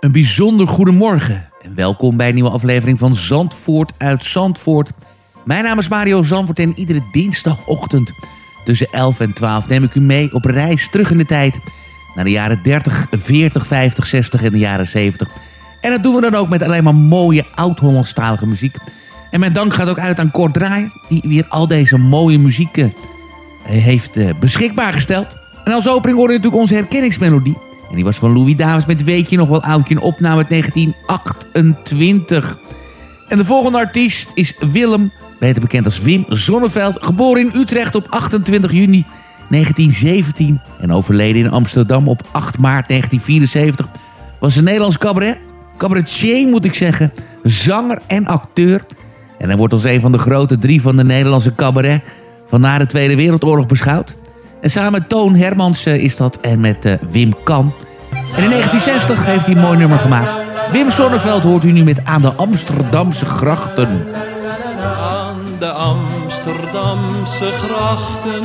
Een bijzonder goedemorgen en welkom bij een nieuwe aflevering van Zandvoort uit Zandvoort. Mijn naam is Mario Zandvoort en iedere dinsdagochtend tussen 11 en 12 neem ik u mee op reis terug in de tijd naar de jaren 30, 40, 50, 60 en de jaren 70. En dat doen we dan ook met alleen maar mooie oud-Hollandstalige muziek. En mijn dank gaat ook uit aan Kort Draaier, die weer al deze mooie muziek eh, heeft eh, beschikbaar gesteld. En als opening hoorde natuurlijk onze herkenningsmelodie. En die was van Louis Davids met Weet je nog wel oudje, een opname uit 1928. En de volgende artiest is Willem, beter bekend als Wim Zonneveld. Geboren in Utrecht op 28 juni 1917 en overleden in Amsterdam op 8 maart 1974. Was een Nederlands cabaret, cabaretier moet ik zeggen, zanger en acteur. En hij wordt als een van de grote drie van de Nederlandse cabaret van na de Tweede Wereldoorlog beschouwd. En samen met Toon Hermans is dat en met Wim Kan. En in 1960 heeft hij een mooi nummer gemaakt. Wim Sonneveld hoort u nu met Aan de Amsterdamse Grachten. Aan de Amsterdamse grachten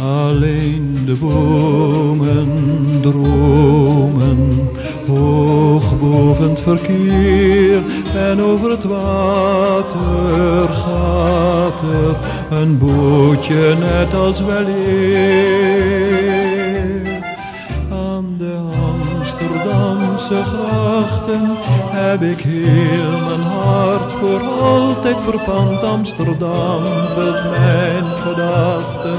Alleen de bomen dromen hoog boven het verkeer en over het water gaat er een bootje net als weleer. Aan de Amsterdamse grachten heb ik heel mijn hart voor altijd verpand. Amsterdam vult mijn gedachten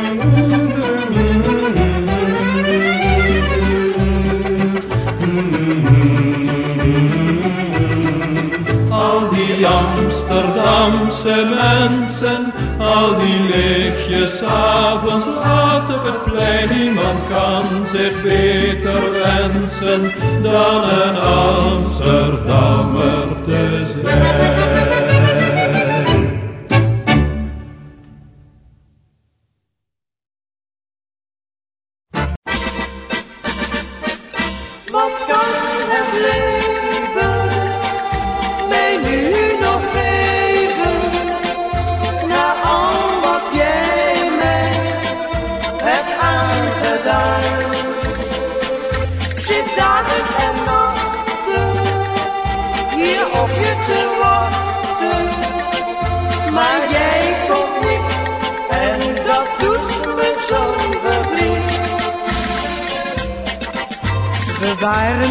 Amsterdamse mensen, al die lichtjes avonds laat op het plein. Niemand kan zich beter wensen dan een Amsterdammer te zijn.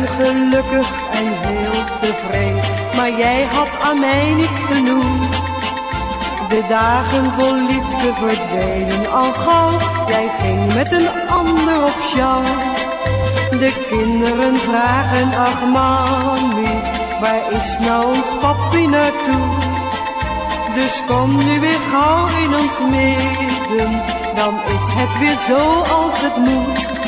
Waren gelukkig en heel tevreden, maar jij had aan mij niet genoeg. De dagen vol liefde verdwenen al gauw, jij ging met een ander op jou. De kinderen vragen, ach mami, waar is nou ons papi naartoe? Dus kom nu weer gauw in ons midden, dan is het weer zo als het moet.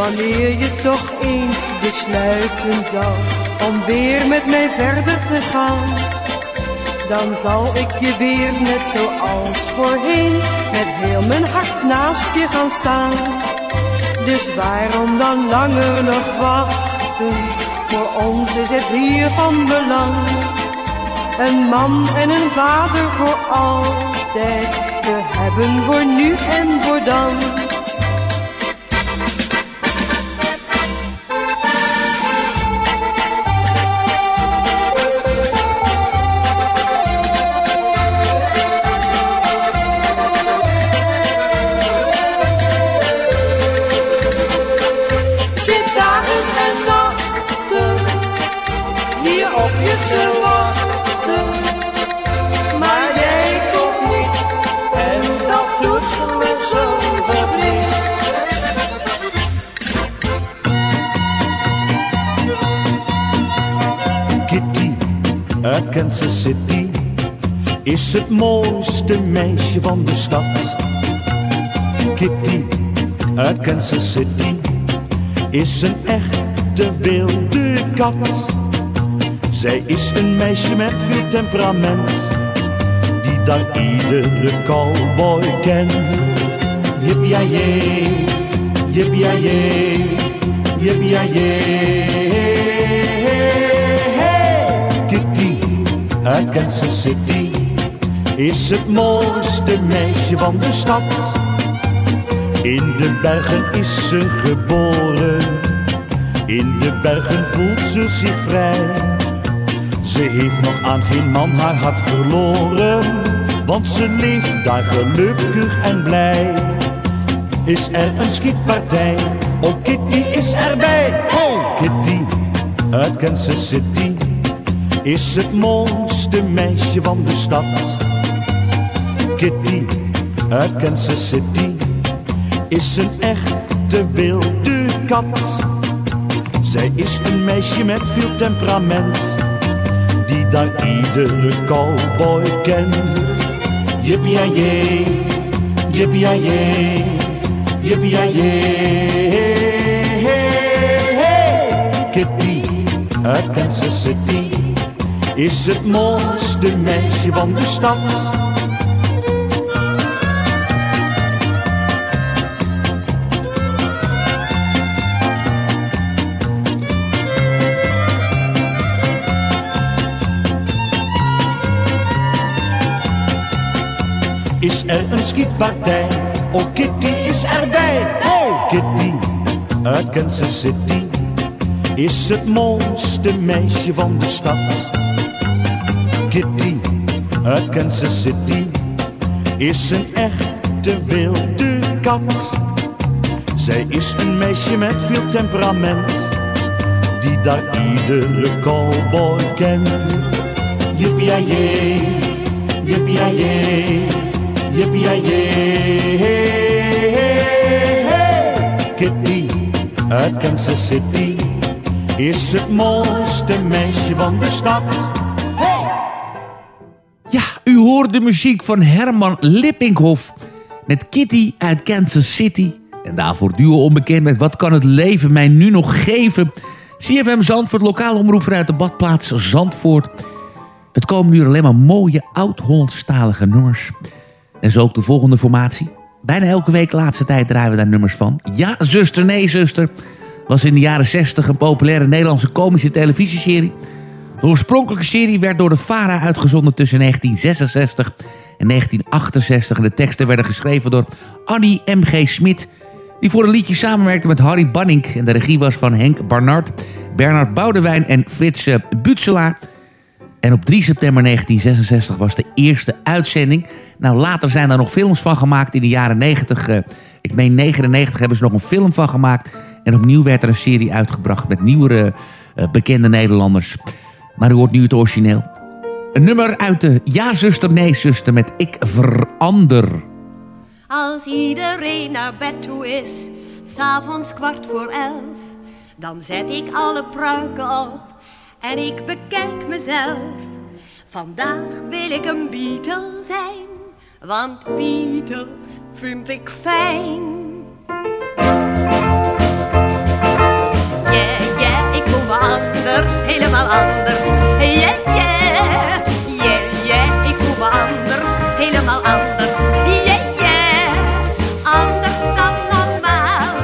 Wanneer je toch eens besluiten zou om weer met mij verder te gaan, dan zal ik je weer net zoals voorheen met heel mijn hart naast je gaan staan. Dus waarom dan langer nog wachten? Voor ons is het hier van belang. Een man en een vader voor altijd te hebben voor nu en voor dan. Kansas City is het mooiste meisje van de stad. Kitty uit Kansas City is een echte wilde kat. Zij is een meisje met veel temperament, die daar iedere cowboy kent. Yippie-yay, yippie-yay, yippie-yay. Kitty uit Kansas City is het mooiste meisje van de stad. In de bergen is ze geboren, in de bergen voelt ze zich vrij. Ze heeft nog aan geen man haar hart verloren, want ze leeft daar gelukkig en blij. Is er een schietpartij, oh Kitty is erbij. Oh Kitty uit Kansas City is het mooiste meisje van de stad. Kitty uit Kansas City is een echte wilde kat. Zij is een meisje met veel temperament, die daar iedere cowboy kent. Yippie-yay, yippie-yay, yippie-yay. Kitty uit Kansas City is het mooiste meisje van de stad. Is er een schietpartij? Oh Kitty is erbij. Oh Kitty uit Kansas City is het mooiste meisje van de stad. Kitty uit Kansas City is een echte wilde kat. Zij is een meisje met veel temperament, die daar iedere cowboy kent. Yippie-yay, yippie-yay, yippie-yay. Kitty uit Kansas City is het mooiste meisje van de stad. Hoort de muziek van Herman Lippinkhoff met Kitty uit Kansas City. En daarvoor duo onbekend met Wat kan het leven mij nu nog geven? CFM Zandvoort, lokale omroep vanuit de badplaats Zandvoort. Het komen nu alleen maar mooie oud-Hollandstalige nummers. En zo ook de volgende formatie. Bijna elke week laatste tijd draaien we daar nummers van. Ja, zuster, nee, zuster. Was in de jaren 60 een populaire Nederlandse komische televisieserie. De oorspronkelijke serie werd door de VARA uitgezonden tussen 1966 en 1968. En de teksten werden geschreven door Annie M.G. Smit... die voor een liedje samenwerkte met Harry Banning. En de regie was van Henk Barnard, Bernard Boudewijn en Frits eh, Butselaar. En op 3 september 1966 was de eerste uitzending. Nou, later zijn daar nog films van gemaakt in de jaren 90. eh, ik meen 99 hebben ze nog een film van gemaakt. En opnieuw werd er een serie uitgebracht met nieuwere eh, bekende Nederlanders. Maar u hoort nu het origineel. Een nummer uit de Ja zuster, nee zuster met Ik verander. Als iedereen naar bed toe is, s'avonds kwart voor elf, dan zet ik alle pruiken op en ik bekijk mezelf. Vandaag wil ik een Beatle zijn, want Beatles vind ik fijn. Yeah, yeah, ik voel me anders, helemaal anders. Yeah, yeah, ik voel me anders, helemaal anders. Yeah, anders dan normaal,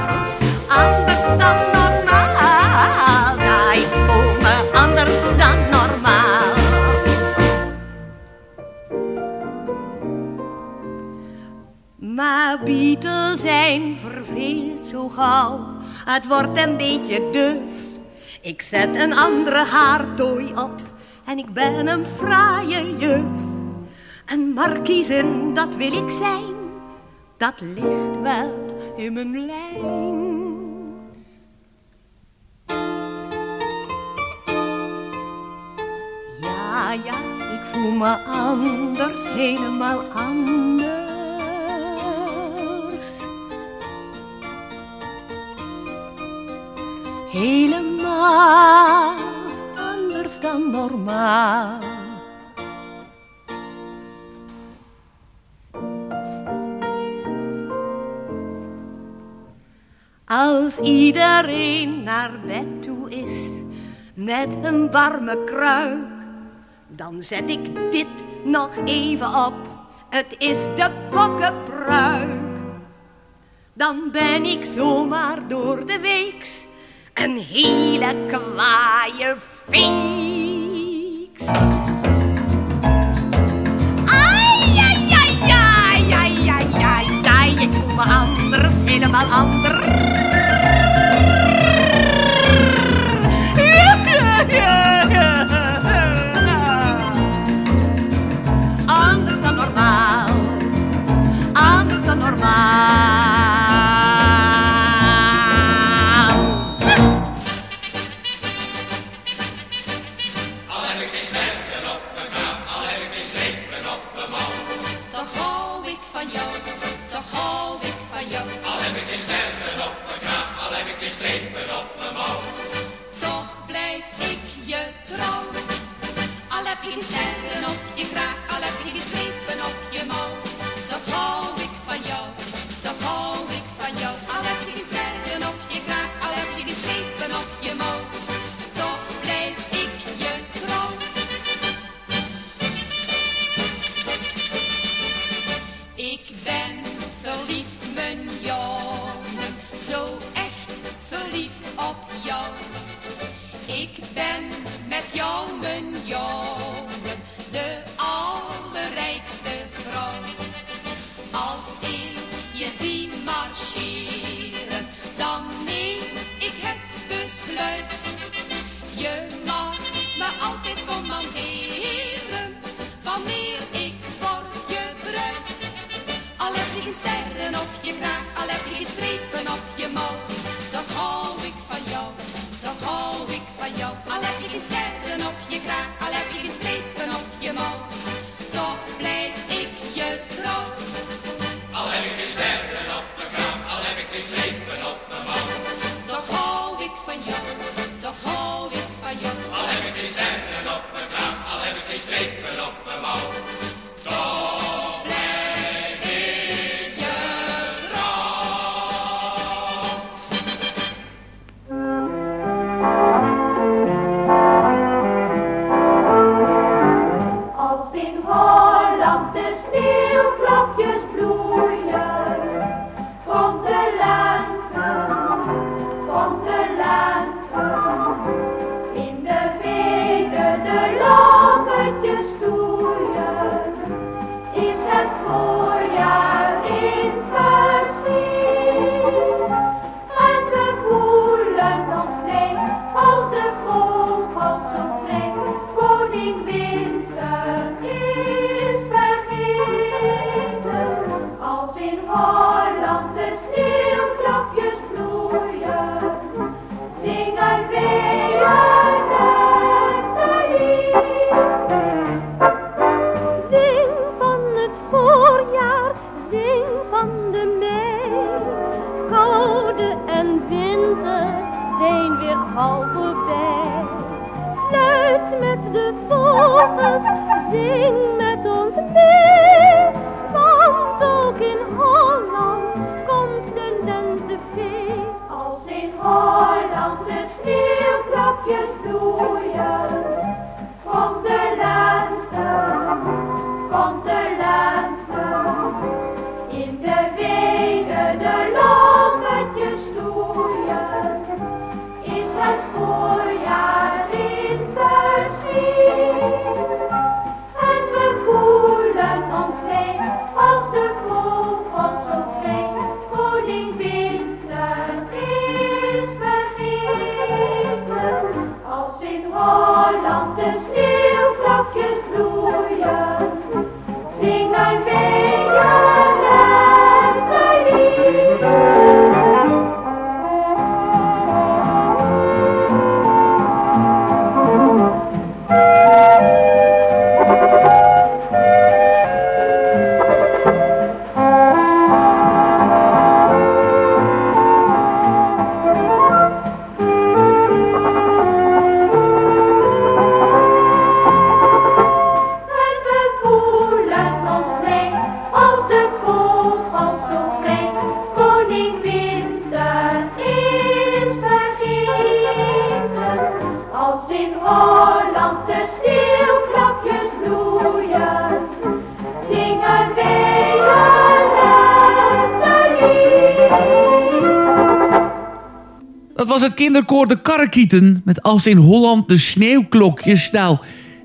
anders dan normaal. Ja, ik voel me anders dan normaal. Maar Beatles zijn verveelt zo gauw. Het wordt een beetje duf. Ik zet een andere haartooi op en ik ben een fraaie juf. Een markiezen, dat wil ik zijn. Dat ligt wel in mijn lijn. Ja, ja, ik voel me anders, helemaal anders. Helemaal als iedereen naar bed toe is met een warme kruik, dan zet ik dit nog even op. Het is de bokkenpruik. Dan ben ik zomaar door de weeks een hele kwaaie vee niks. Ai, ai, ai, ai, ai, ai, ai, ik voel me anders, helemaal anders. op, je kraag, al heb je op. Je mag me altijd commanderen. Christmas. Kinderkoor De Karrekieten met Als in Holland de sneeuwklokjes. Nou,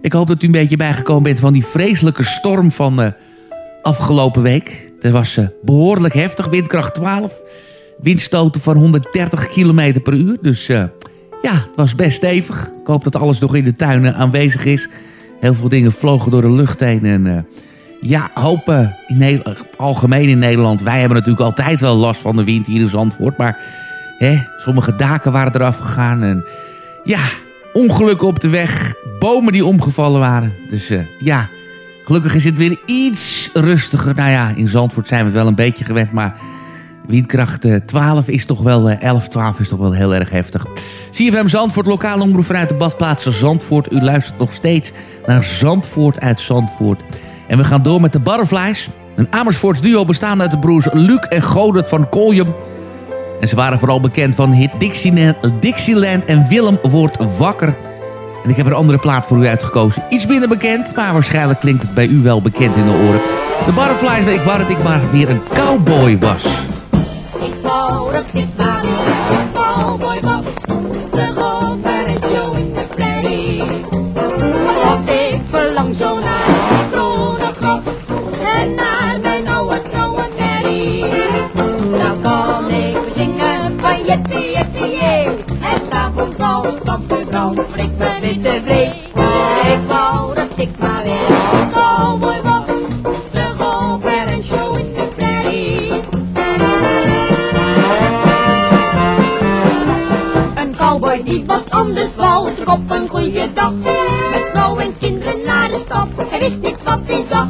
ik hoop dat u een beetje bijgekomen bent van die vreselijke storm van uh, afgelopen week. Dat was uh, behoorlijk heftig, windkracht 12. Windstoten van 130 km per uur. Dus uh, ja, het was best stevig. Ik hoop dat alles nog in de tuinen aanwezig is. Heel veel dingen vlogen door de lucht heen. En ja, hopen in algemeen in Nederland. Wij hebben natuurlijk altijd wel last van de wind hier in Zandvoort. Maar sommige daken waren eraf gegaan. En ja, ongelukken op de weg. Bomen die omgevallen waren. Dus uh, ja, gelukkig is het weer iets rustiger. Nou ja, in Zandvoort zijn we het wel een beetje gewend. Maar windkracht 12 is toch wel, 11, 12 is toch wel heel erg heftig. CFM Zandvoort, lokale omroep vanuit de badplaats Zandvoort. U luistert nog steeds naar Zandvoort uit Zandvoort. En we gaan door met de Butterflies. Een Amersfoorts duo bestaande uit de broers Luc en Godert van Koljum. En ze waren vooral bekend van hit Dixieland, Dixieland en Willem wordt wakker. En ik heb een andere plaat voor u uitgekozen. Iets minder bekend, maar waarschijnlijk klinkt het bij u wel bekend in de oren. De Butterflies, ik wou dat ik maar weer een cowboy was. Ik wou dat ik maar weer een cowboy was. Ik wou dat ik maar weer een cowboy was. De golfer en Joe in de prairie. Een cowboy die wat anders wou, trok op een goede dag. Met vrouw en kinderen naar de stad, hij wist niet wat hij zag.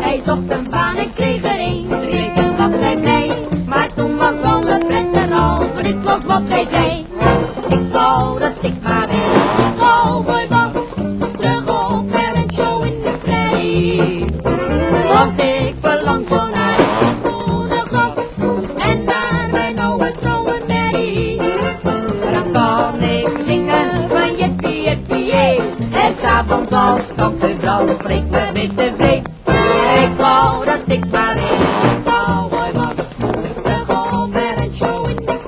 Hij zocht een baan en kreeg er een, weken was hij blij. Maar toen was alle en al, dit was wat hij zei. Want ik verlang zo naar het groene gras. En naar mijn oude trouwe Mary. Dan kan ik zingen van jippie jippie jee. En s'avonds als het kampvuur brandt, ik me weer tevreden. Ik wou dat ik maar een cowboy was. De golfer en show in de.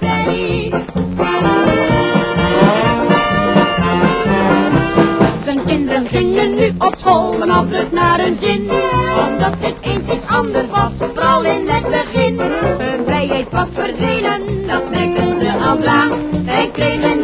Zijn kinderen gingen nu op school en had het naar hun zin. Omdat het eens iets anders was, vooral in het begin. Hun vrijheid was verdwenen, dat merkten ze al lang. En kregen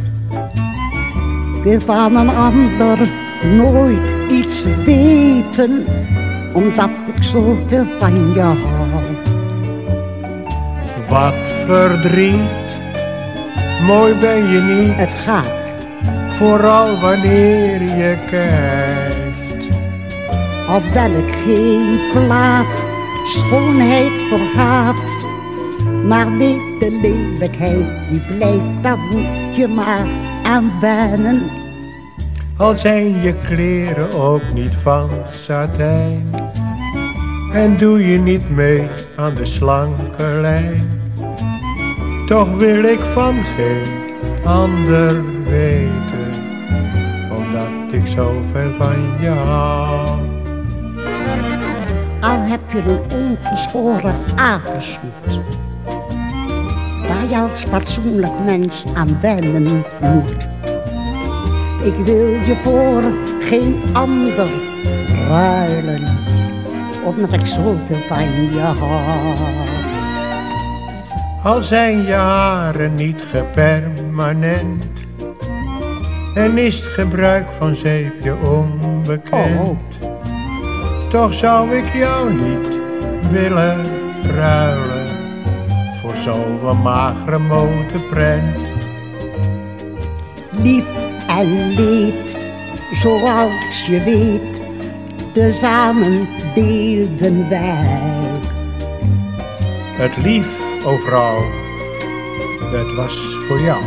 Ik wil van een ander nooit iets weten, omdat ik zoveel van je hou. Wat verdriet, mooi ben je niet, Het gaat, vooral wanneer je kijft. al ben ik geen plaat, schoonheid vergaat. Maar weet de lelijkheid die blijft, daar moet je maar aan wennen. Al zijn je kleren ook niet van satijn. En doe je niet mee aan de slanke lijn. Toch wil ik van geen ander weten, omdat ik zoveel van je hou. Al heb je een ongeschoren apensnoet. Je als fatsoenlijk mens aan wennen moet. Ik wil je voor geen ander ruilen, omdat ik zoveel van je hou. Al zijn je haren niet gepermanent En is het gebruik van zeep je onbekend Toch zou ik jou niet willen ruilen zo'n magere modeprent Lief en leed, zoals je weet, tezamen deelden wij. Het lief overal, dat was voor jou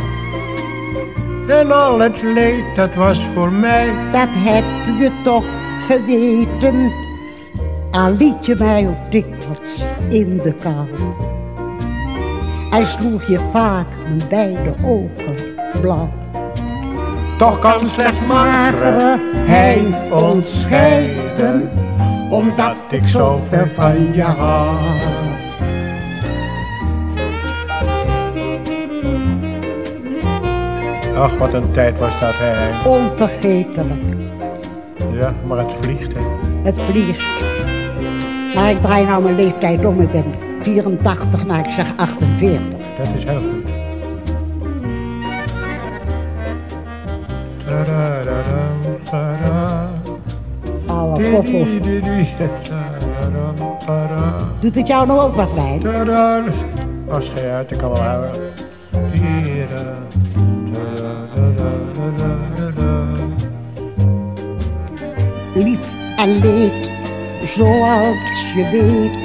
En al het leed, dat was voor mij Dat heb je toch geweten, al liet je mij ook dikwijls in de kou. En sloeg je vaak mijn beide ogen blauw. Toch kan slechts magere hein ons scheiden, omdat ik zoveel van je hou. Ach, wat een tijd was dat, hè? Onvergetelijk, Ja, maar het vliegt, hè? het vliegt. Maar ik draai nou mijn leeftijd om, ik ben 84, maar ik zeg 48. Dat is heel goed. Oude koppel. Doet het jou nou ook wat wijn? Tada. Als geen uit, ik kan wel houden. Lief en leed, zoals je weet,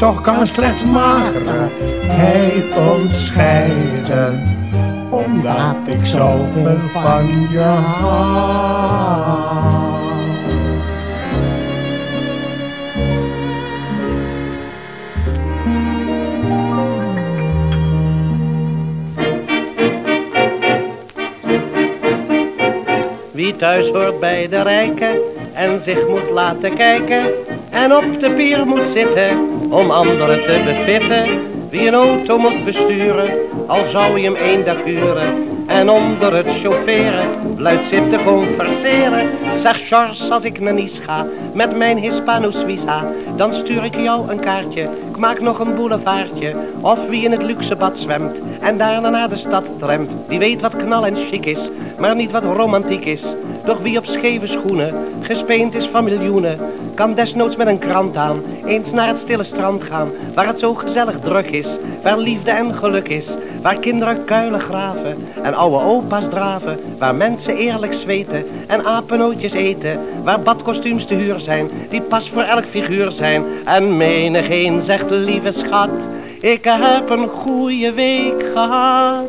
Toch kan slechts magere hij ons scheiden, omdat ik zoveel van je hou. Wie thuis hoort bij de rijken en zich moet laten kijken, en op de pier moet zitten om anderen te bevitten. Wie een auto moet besturen, al zou je hem één dag huren. En onder het chaufferen luid zitten converseren. Zeg George, als ik naar Nice ga met mijn Hispano Suiza, dan stuur ik jou een kaartje. Ik maak nog een boulevardje. Of wie in het luxe bad zwemt en daarna naar de stad tremt. Die weet wat knal en chic is, maar niet wat romantiek is. Doch wie op scheve schoenen gespeend is van miljoenen, kan desnoods met een krant aan eens naar het stille strand gaan, waar het zo gezellig druk is, waar liefde en geluk is, waar kinderen kuilen graven en oude opa's draven, waar mensen eerlijk zweten en apennootjes eten, waar badkostuums te huur zijn, die pas voor elk figuur zijn. En menigeen zegt lieve schat, ik heb een goede week gehad.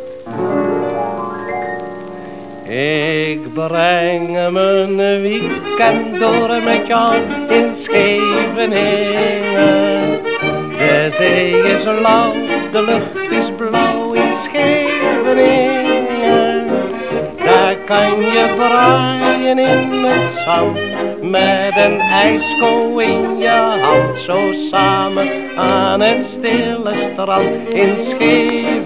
Ik breng mijn weekend door met jou in Scheveningen. De zee is lauw, de lucht is blauw kan je braaien in het zand met een ijsko in je hand. Zo samen aan het stille strand in Scheveningen.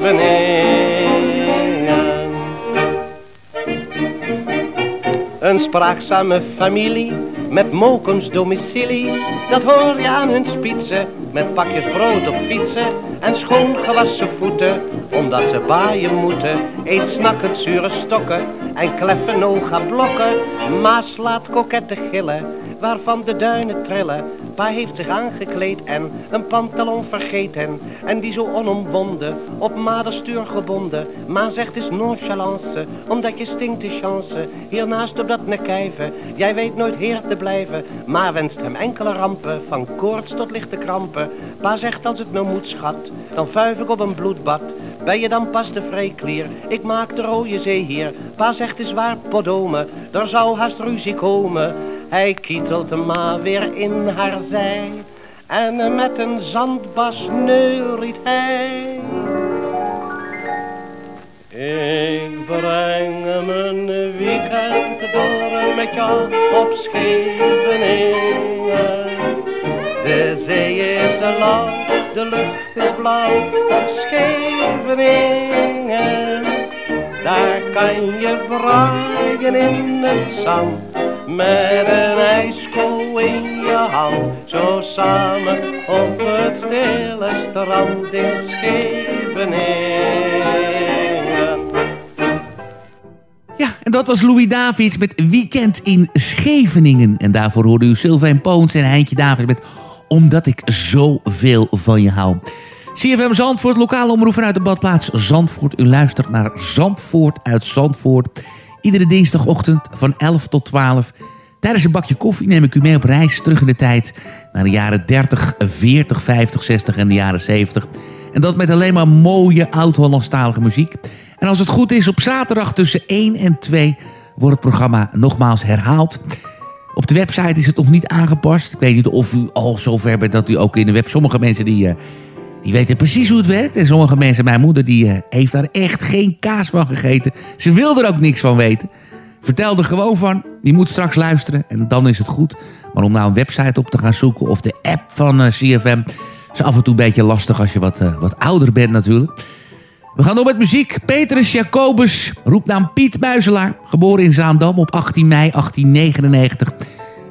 Een spraakzame familie met mokums domicilie, dat hoor je aan hun spitsen. Met pakjes brood op fietsen en schoon gewassen voeten, omdat ze baaien moeten. Eet snakkend zure stokken en kleffen oga blokken. Ma slaat kokette gillen, waarvan de duinen trillen. Pa heeft zich aangekleed en een pantalon vergeten. En die zo onomwonden, op maderstuur gebonden. Ma zegt is nonchalance, omdat je stinkt de chance. Hiernaast op dat nekijven, jij weet nooit heer te blijven. Ma wenst hem enkele rampen, van koorts tot lichte krampen. Pa zegt als het nou moet schat, dan vuif ik op een bloedbad. Ben je dan pas de vrijklier? Ik maak de rode zee hier. Pa zegt is waar podome, er zou haast ruzie komen. Hij kietelt ma weer in haar zij. En met een zandbas neuriet hij. Ik breng mijn weekend door met jou op Scheveningen. De zee is lauw, de lucht is blauw Scheveningen. Daar kan je braaien in het zand met een ijsko in je hand. Zo samen op het stille strand in Scheveningen. Ja, en dat was Louis Davids met Weekend in Scheveningen. En daarvoor hoorde u Sylvain Poons en Heintje Davids met Omdat ik zoveel van je hou. CFM Zandvoort, lokale omroep vanuit de badplaats Zandvoort. U luistert naar Zandvoort uit Zandvoort. Iedere dinsdagochtend van 11 tot 12. Tijdens een bakje koffie neem ik u mee op reis terug in de tijd... naar de jaren 30, 40, 50, 60 en de jaren 70. En dat met alleen maar mooie oud-Hollandstalige muziek. En als het goed is, op zaterdag tussen 1 en 2 wordt het programma nogmaals herhaald. Op de website is het nog niet aangepast. Ik weet niet of u al zover bent dat u ook in de web... Sommige mensen die, uh, die weten precies hoe het werkt. En sommige mensen, mijn moeder, die uh, heeft daar echt geen kaas van gegeten. Ze wil er ook niks van weten. Vertel er gewoon van. Je moet straks luisteren en dan is het goed. Maar om nou een website op te gaan zoeken of de app van uh, CFM... is af en toe een beetje lastig als je wat, wat ouder bent natuurlijk... We gaan door met muziek. Petrus Jacobus, roepnaam Piet Muizelaar. Geboren in Zaandam op 18 mei 1899.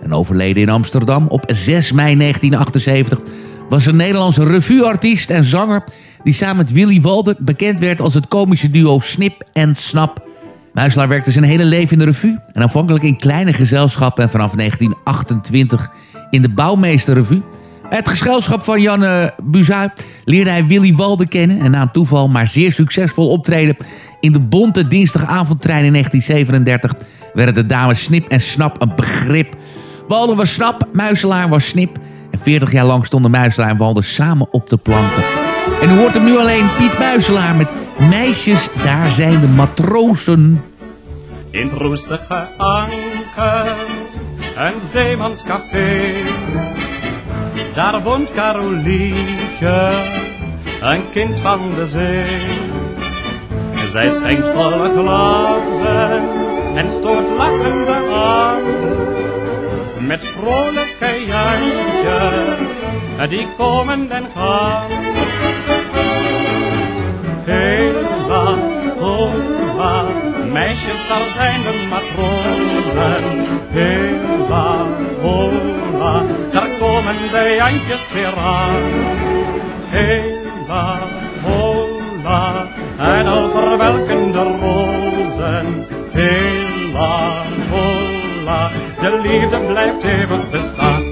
En overleden in Amsterdam op 6 mei 1978. Was een Nederlandse revueartiest en zanger... die samen met Willy Walden bekend werd als het komische duo Snip en Snap. Muizelaar werkte zijn hele leven in de revue. En aanvankelijk in kleine gezelschappen... en vanaf 1928 in de Bouwmeesterrevue... Het gezelschap van Janne Buzui leerde hij Willy Walden kennen... en na een toeval maar zeer succesvol optreden... in de bonte dinsdagavondtrein in 1937... werden de dames Snip en Snap een begrip. Walden was Snap, Muiselaar was Snip... en 40 jaar lang stonden Muiselaar en Walden samen op de planken. En u hoort hem nu alleen Piet Muiselaar met Meisjes, daar zijn de matrozen. In het roestige anker, een zeemanscafé... Daar woont Carolietje, een kind van de zee. Zij schenkt volle glazen en stoort lachende aan. Met vrolijke jantjes, die komen en gaan. Hela, hola, meisjes, daar zijn de matrozen. Hela, hola, daar komen de jantjes weer aan. Hela, hola, en al verwelken de rozen. Hela, hola, de liefde blijft eeuwig bestaan.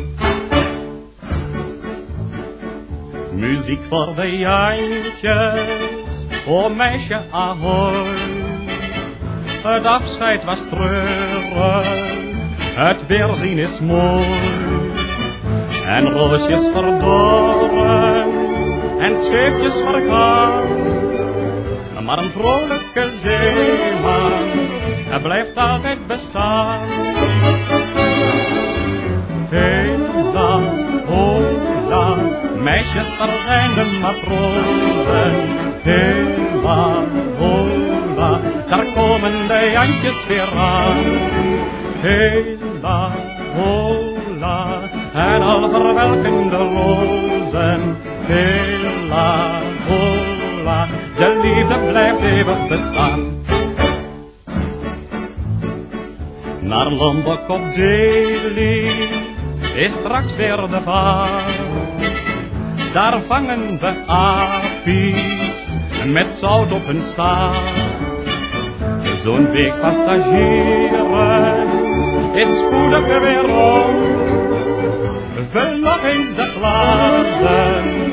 Muziek voor de jantjes, o meisje ahoy. Het afscheid was treurig, het weerzien is mooi. En roosjes verdorren, en scheepjes vergaan. Maar een vrolijke zeeman, hij blijft altijd bestaan. Hela, hola, meisjes, daar zijn de matrozen. Hela, hola, daar komen de jantjes weer aan. Hela, hola, en al verwelken de rozen. Hela, hola, de liefde blijft eeuwig bestaan. Naar Lombok op Delhi is straks weer de vaart. Daar vangen we apies met zout op hun staart. Zo'n week passagieren is spoedig weer rond. Vul nog eens de glazen,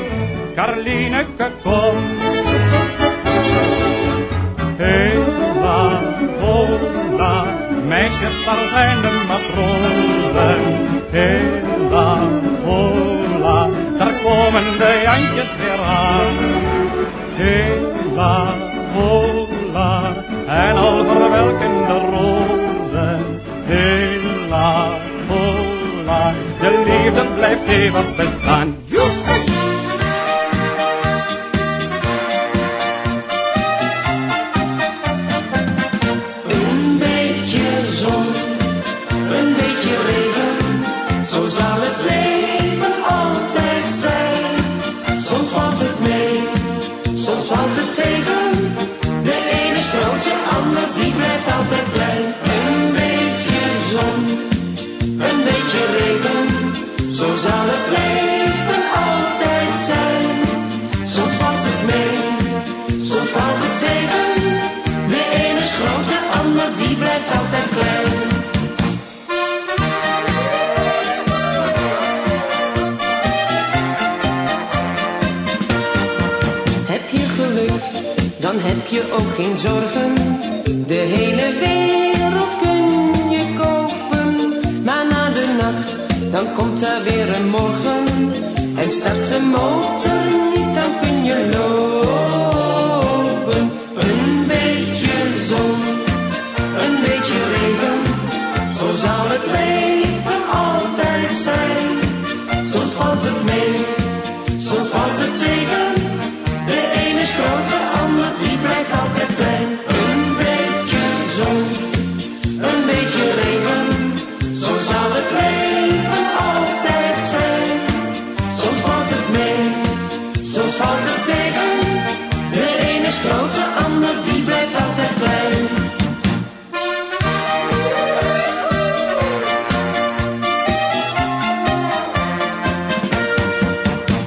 Karlineke komt. Meisjes, daar zijn de matrozen. Hela, hola, daar komen de jantjes weer aan. Hela, hola, en al verwelken de rozen. Hela, hola, de liefde blijft eeuwig bestaan. Soms valt het mee, soms valt het tegen. De ene is groot, de ander die blijft altijd klein.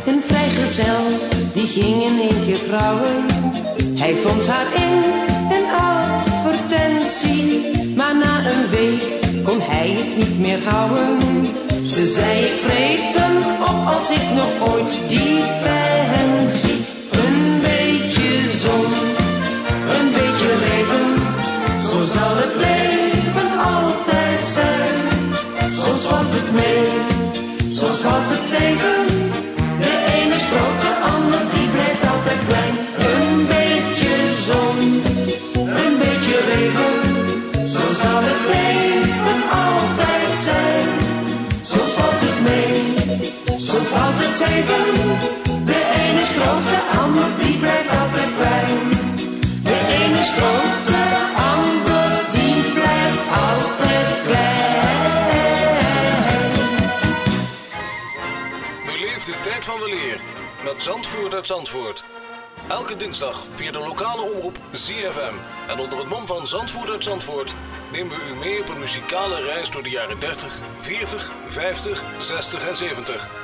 Een vrijgezel, die ging in één keer trouwen. Hij vond haar in een advertentie. Maar na een week kon hij het niet meer houden. Ze zei ik vreet op als ik nog ooit die vent zie. Een beetje zon, een beetje regen. Zo zal het leven altijd zijn. Soms valt het mee, soms valt het tegen. De ene is groot, de ander die blijft altijd klein. De ene is groot, de ander die blijft altijd klein. De ene is groot, de ander die blijft altijd klein. Beleef de tijd van de leer met Zandvoort uit Zandvoort. Elke dinsdag via de lokale omroep ZFM. En onder het mom van Zandvoort uit Zandvoort nemen we u mee op een muzikale reis door de jaren 30, 40, 50, 60 en 70.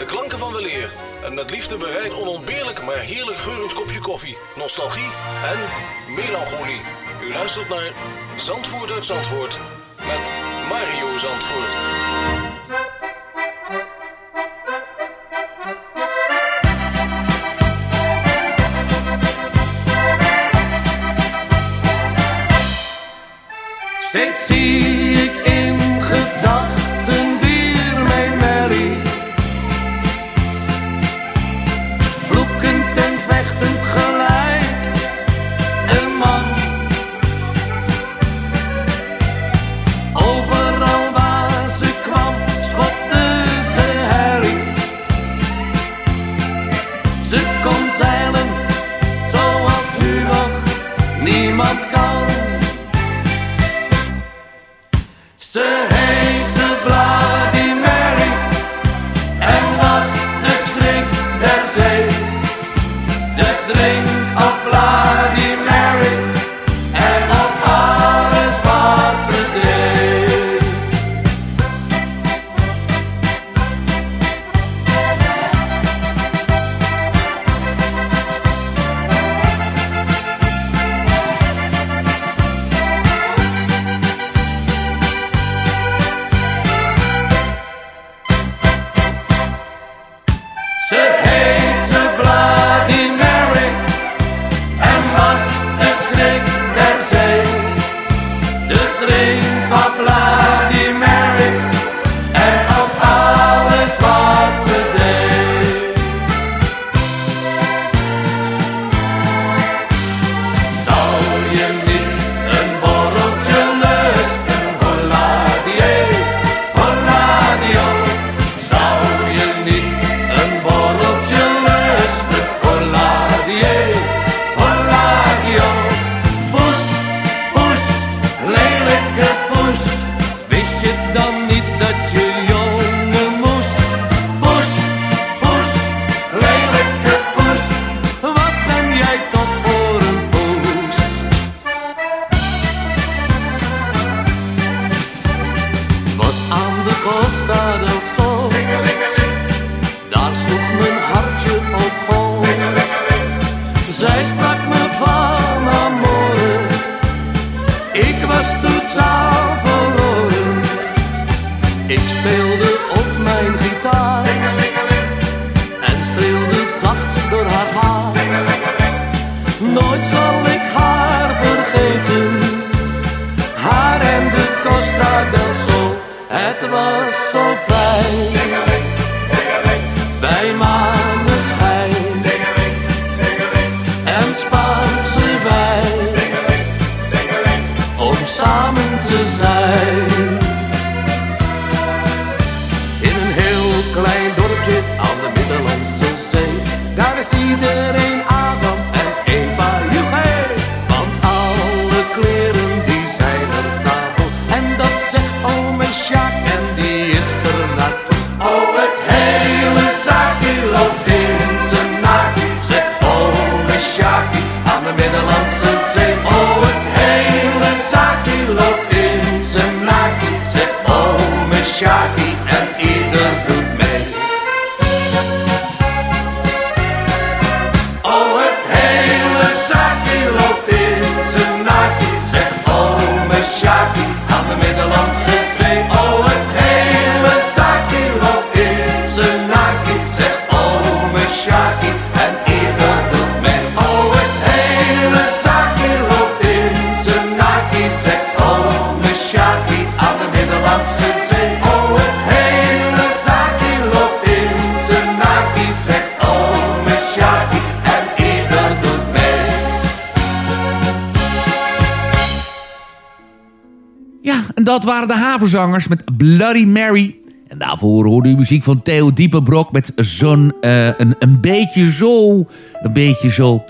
de klanken van weleer. Een met liefde bereid onontbeerlijk, maar heerlijk geurend kopje koffie, nostalgie en melancholie. U luistert naar Zandvoort uit Zandvoort met Mario Zandvoort. Steeds dan niet dat je dat waren de havenzangers met Bloody Mary. En daarvoor hoorde u muziek van Theo Diepenbrok met zo'n uh, een, een beetje zo. Een beetje zo.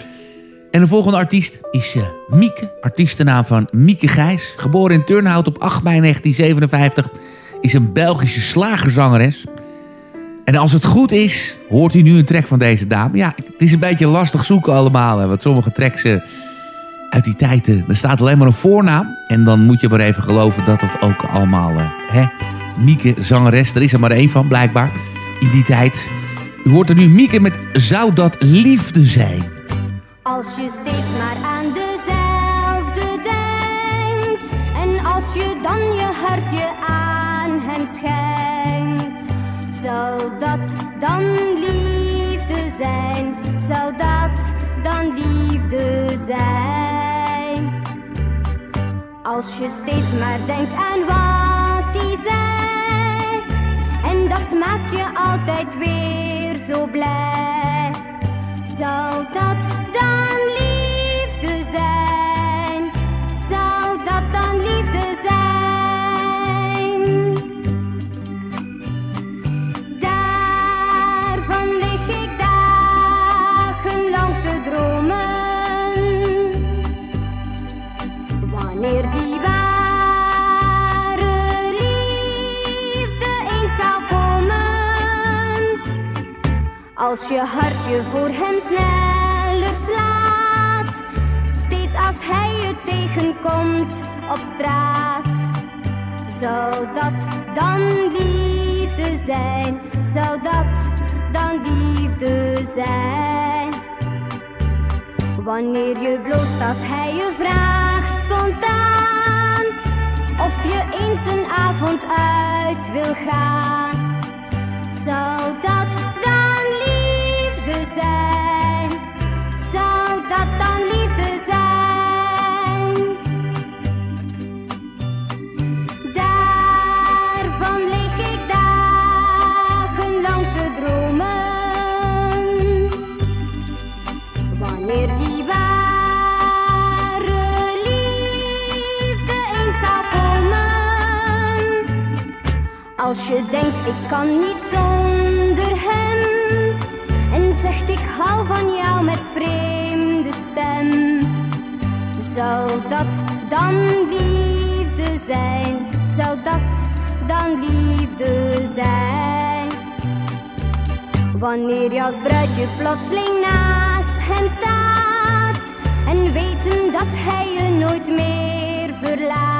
En de volgende artiest is uh, Mieke. Artiestennaam van Mieke Gijs. Geboren in Turnhout op 8 mei 1957. Is een Belgische slagerzangeres. En als het goed is, hoort u nu een track van deze dame. Ja, het is een beetje lastig zoeken allemaal. Hè, want sommige tracks uh, uit die tijd... er staat alleen maar een voornaam. En dan moet je maar even geloven dat het ook allemaal... hè, Mieke, zangeres, er is er maar één van blijkbaar. In die tijd. U hoort er nu Mieke met Zou dat liefde zijn? Als je steeds maar aan dezelfde denkt En als je dan je hartje aan hem schenkt Zou dat dan liefde zijn? Zou dat dan liefde zijn? Als je steeds maar denkt aan wat hij zei En dat maakt je altijd weer zo blij. Zou dat dan Als je hartje voor hem sneller slaat. Steeds als hij je tegenkomt op straat. Zou dat dan liefde zijn? Zou dat dan liefde zijn? Wanneer je bloost als hij je vraagt spontaan. Of je eens een avond uit wil gaan. Als je denkt ik kan niet zonder hem En zegt ik hou van jou met vreemde stem Zou dat dan liefde zijn? Zou dat dan liefde zijn? Wanneer je als bruidje plotseling naast hem staat En weten dat hij je nooit meer verlaat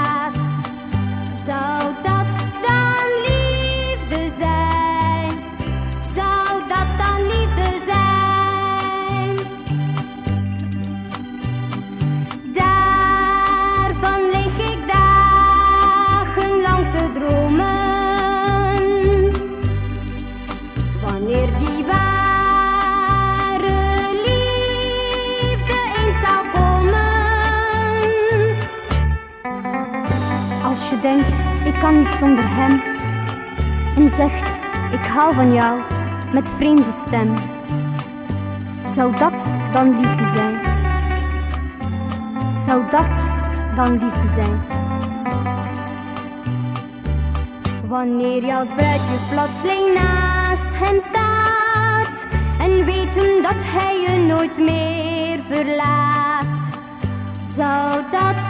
kan niet zonder hem. En zegt, ik hou van jou met vreemde stem. Zou dat dan liefde zijn? Zou dat dan liefde zijn? Wanneer je als bruidje plotseling naast hem staat En weten dat hij je nooit meer verlaat Zou dat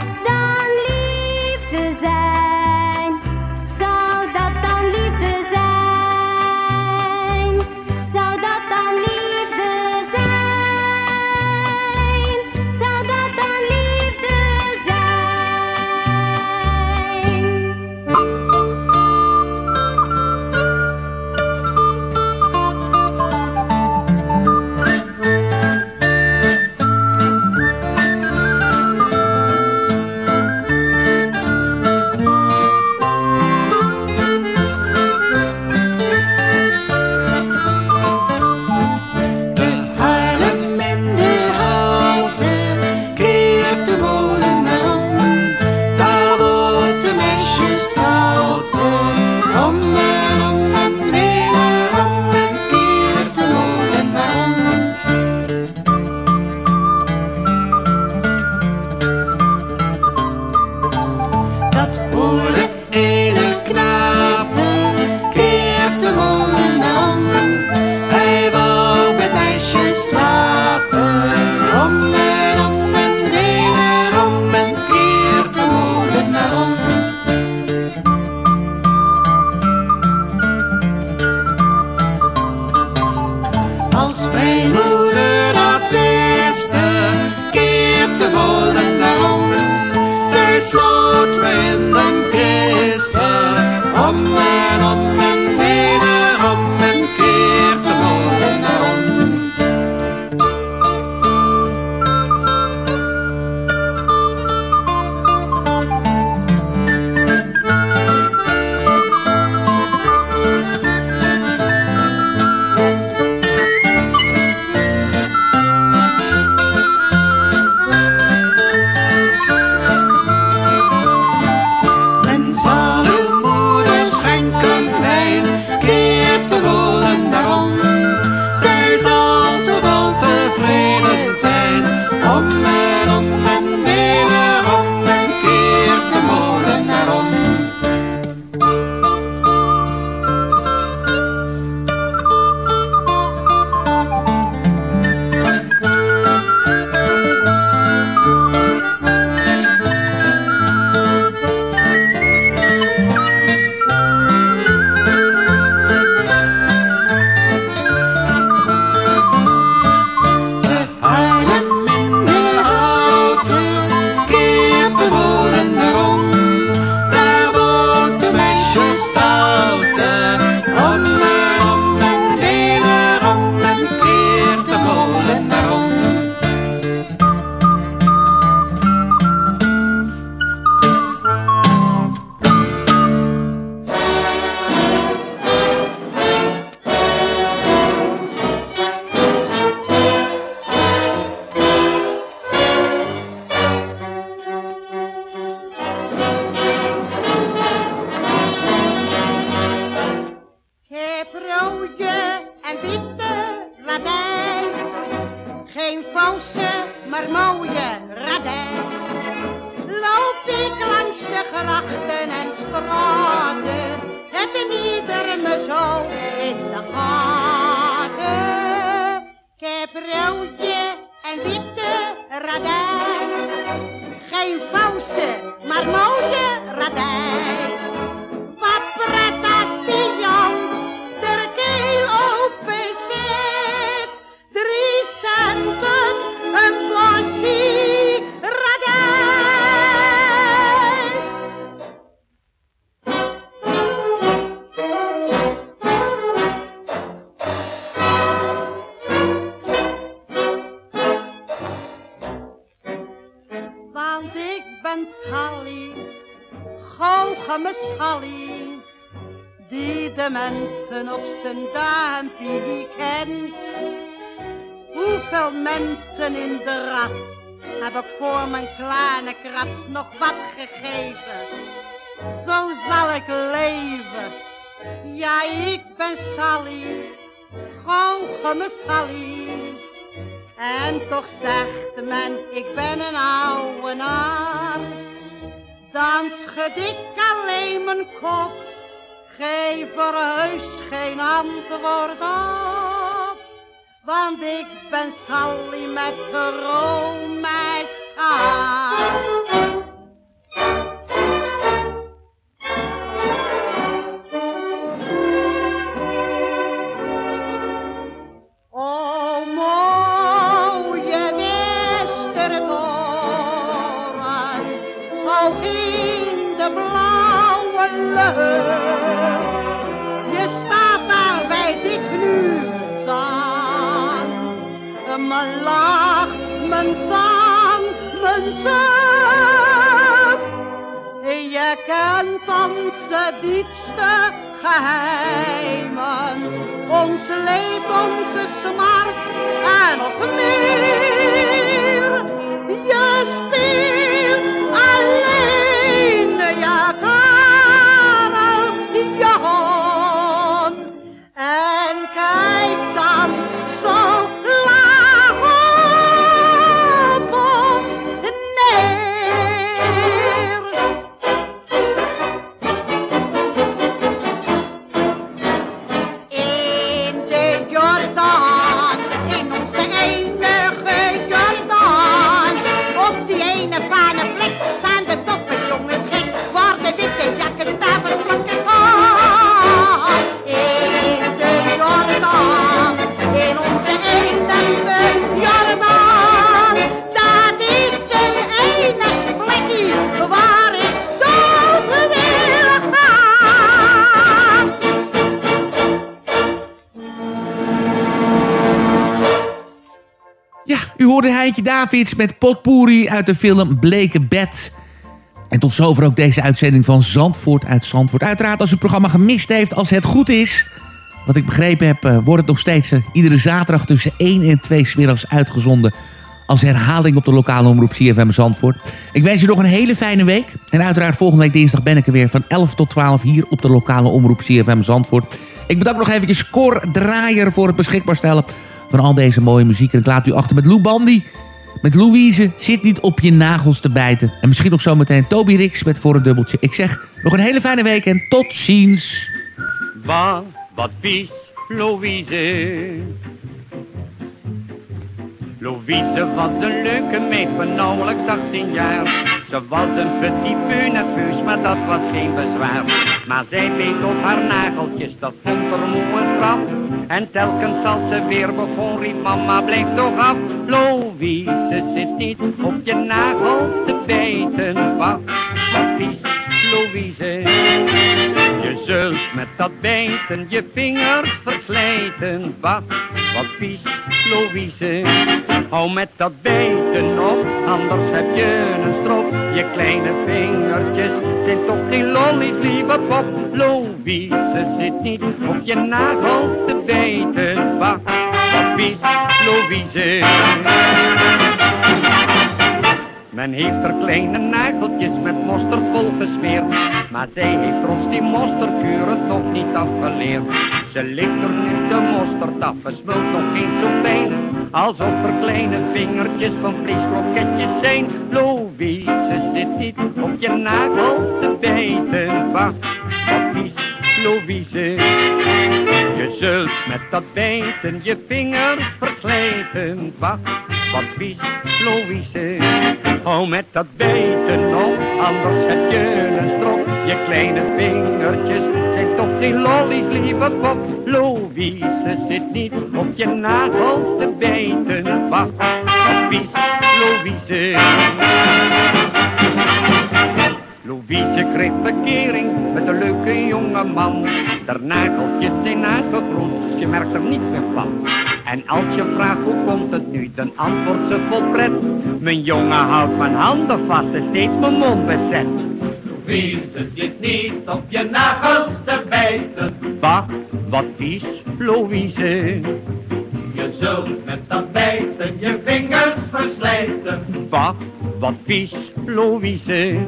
Sally, goocheme Sally, die de mensen op zijn duimpje kent. Hoeveel mensen in de rats heb ik voor mijn kleine krats nog wat gegeven? Zo zal ik leven. Ja, ik ben Sally, goocheme Sally. En toch zegt men, ik ben een oude naar. Dan schud ik alleen mijn kop, geef er heus geen antwoord op. Want ik ben Sally met de roomijskaart. Je kent onze diepste geheimen, ons leed, onze smart en nog meer. Je speelt Davids met potpourri uit de film Bleke Bed. En tot zover ook deze uitzending van Zandvoort uit Zandvoort. Uiteraard als u het programma gemist heeft, als het goed is... wat ik begrepen heb, eh, wordt het nog steeds eh, iedere zaterdag tussen 1 en 2 smiddags uitgezonden... als herhaling op de lokale omroep CFM Zandvoort. Ik wens u nog een hele fijne week. En uiteraard volgende week dinsdag ben ik er weer van 11 tot 12 hier op de lokale omroep CFM Zandvoort. Ik bedank nog eventjes Cor Draaier voor het beschikbaar stellen van al deze mooie muziek. En ik laat u achter met Lou Bandy. Met Louise, zit niet op je nagels te bijten. En misschien nog zometeen Toby Rix met voor een dubbeltje. Ik zeg nog een hele fijne week en tot ziens. Wat, wat vies, Louise. Louise was een leuke meid van nauwelijks 18 jaar. Ze was een petit peu nerveus, maar dat was geen bezwaar. Maar zij beet op haar nageltjes, dat vond haar moe straf. En telkens als ze weer begon, riep mama, blijf toch af. Louise, zit niet op je nagels te bijten. Wat, wat vies, Louise. Je zult met dat bijten je vingers verslijten. Wat, wat vies, Louise. Hou met dat bijten op, anders heb je een strop. Je kleine vingertjes zijn toch geen lollies, lieve pop. Louise zit niet op je nagels te bijten. Wat, wat vies, Louise. Men heeft er kleine nageltjes met mosterd vol gesmeerd. Maar zij heeft ons die mosterdkuren toch niet afgeleerd. Ze ligt er nu de mosterd smult nog geen zo fijn. Alsof er kleine vingertjes van vleeskroketjes zijn. Louise zit niet op je nagels te bijten. Wat, wat vies, Louise. Je zult met dat bijten je vingers verslijten. Wat, wat vies, Louise. Hou met dat bijten op, anders heb je een strop. Je kleine vingertjes zijn toch geen lollies, lieve pop. Louise zit niet op je nagels te bijten. Wat vies, Louise. Louise kreeg verkering met een leuke jonge man. Der nageltjes zijn aangegroeid, je merkt er niet meer van. En als je vraagt hoe komt het nu, dan antwoordt ze vol pret. Mijn jongen houdt mijn handen vast en steeds mijn mond bezet. Louise zit niet op je nagels te bijten. Wat, wat vies, Louise. Je zult met dat bijten je vingers verslijten. Wat, wat vies, Louise.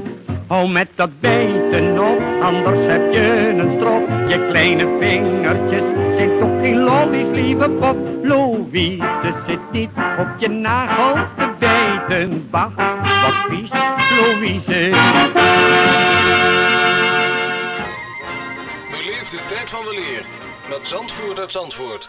Hou met dat bijten op, anders heb je een strop. Je kleine vingertjes zijn toch geen lollies, lieve pop. Louise zit niet op je nagels te bijten. Wacht, wat vies, Louise. Beleef de tijd van weleer met Zandvoort uit Zandvoort.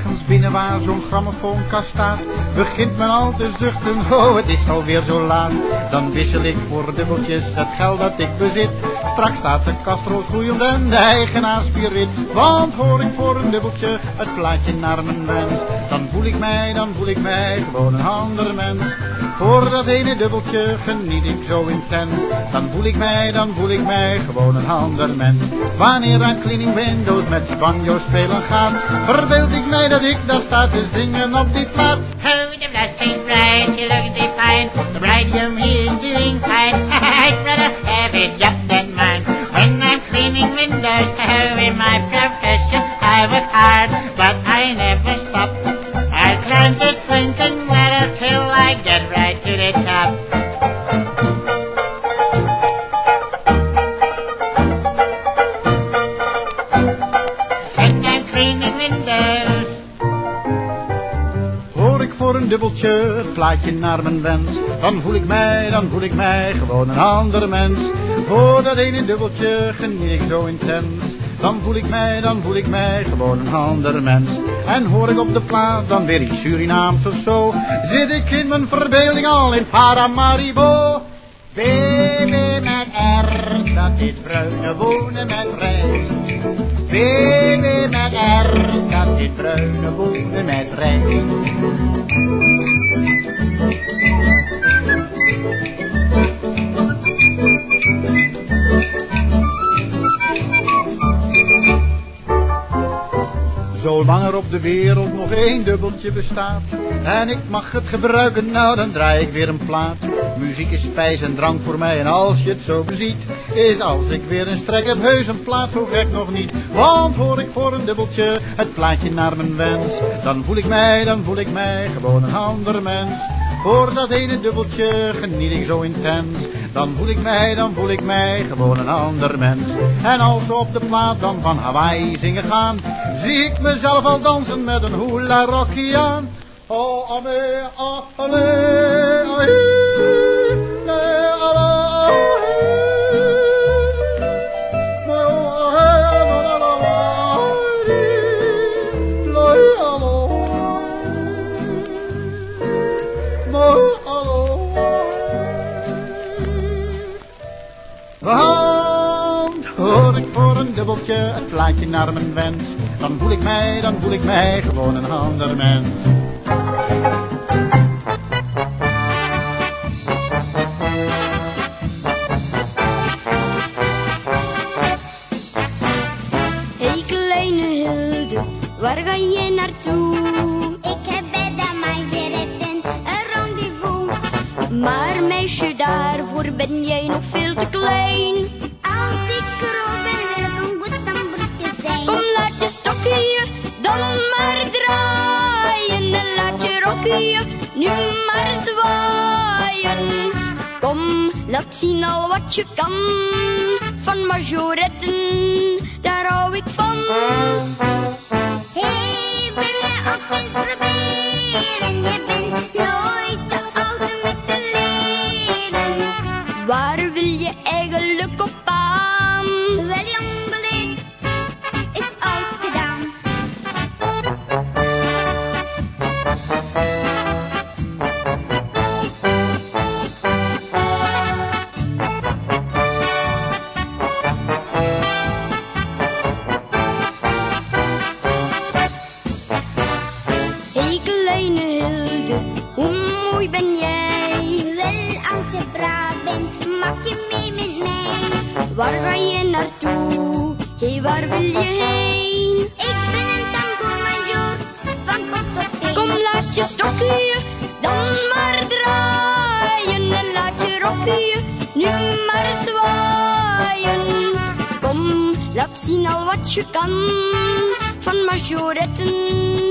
Ergens binnen waar zo'n grammofoonkast staat, begint men al te zuchten, oh het is alweer zo laat. Dan wissel ik voor dubbeltjes het geld dat ik bezit. Straks staat de kast rood gloeiend en de eigenaar spierwit. Want hoor ik voor een dubbeltje het plaatje naar mijn wens. Dan voel ik mij, dan voel ik mij gewoon een ander mens. Voor dat ene dubbeltje geniet ik zo intens. Dan voel ik mij, dan voel ik mij gewoon een ander mens. Wanneer aan cleaning windows met banjo spelen gaat, verbeeld ik mij dat ik daar sta te zingen op die plaat. Oh, the blessed bride, she looks fine. The bridegroom, he is doing fine. I'd rather have it just than mine. When I'm cleaning windows, oh, in my profession, I work hard, but I never stop. I'll climb the twinkling till I get right to the top. Hoor ik voor een dubbeltje plaatje naar mijn wens. Dan voel ik mij, dan voel ik mij gewoon een ander mens. Voor dat ene dubbeltje geniet ik zo intens. Dan voel ik mij, dan voel ik mij gewoon een ander mens. En hoor ik op de plaat dan weer iets Surinaams of zo. Zit ik in mijn verbeelding al in Paramaribo. Baby met R, dat is bruine wonen met rijst. Baby met R, dat is bruine wonen met rijst. Zolang er op de wereld nog één dubbeltje bestaat En ik mag het gebruiken, nou dan draai ik weer een plaat. Muziek is spijs en drank voor mij en als je het zo beziet Is als ik weer een strek heb heus een plaat zo gek nog niet. Want hoor ik voor een dubbeltje het plaatje naar mijn wens Dan voel ik mij, dan voel ik mij gewoon een ander mens voor dat ene dubbeltje geniet ik zo intens. Dan voel ik mij, dan voel ik mij gewoon een ander mens. En als we op de plaat dan van Hawaii zingen gaan, zie ik mezelf al dansen met een hula rokkie aan. Oh, ame, ah, het plaatje naar mijn wens, dan voel ik mij, dan voel ik mij gewoon een ander mens. Laat zien al wat je kan. Van majoretten, daar hou ik van. Hey, wil je ook eens proberen? Kom, laat zien al wat je kan. Van majoretten,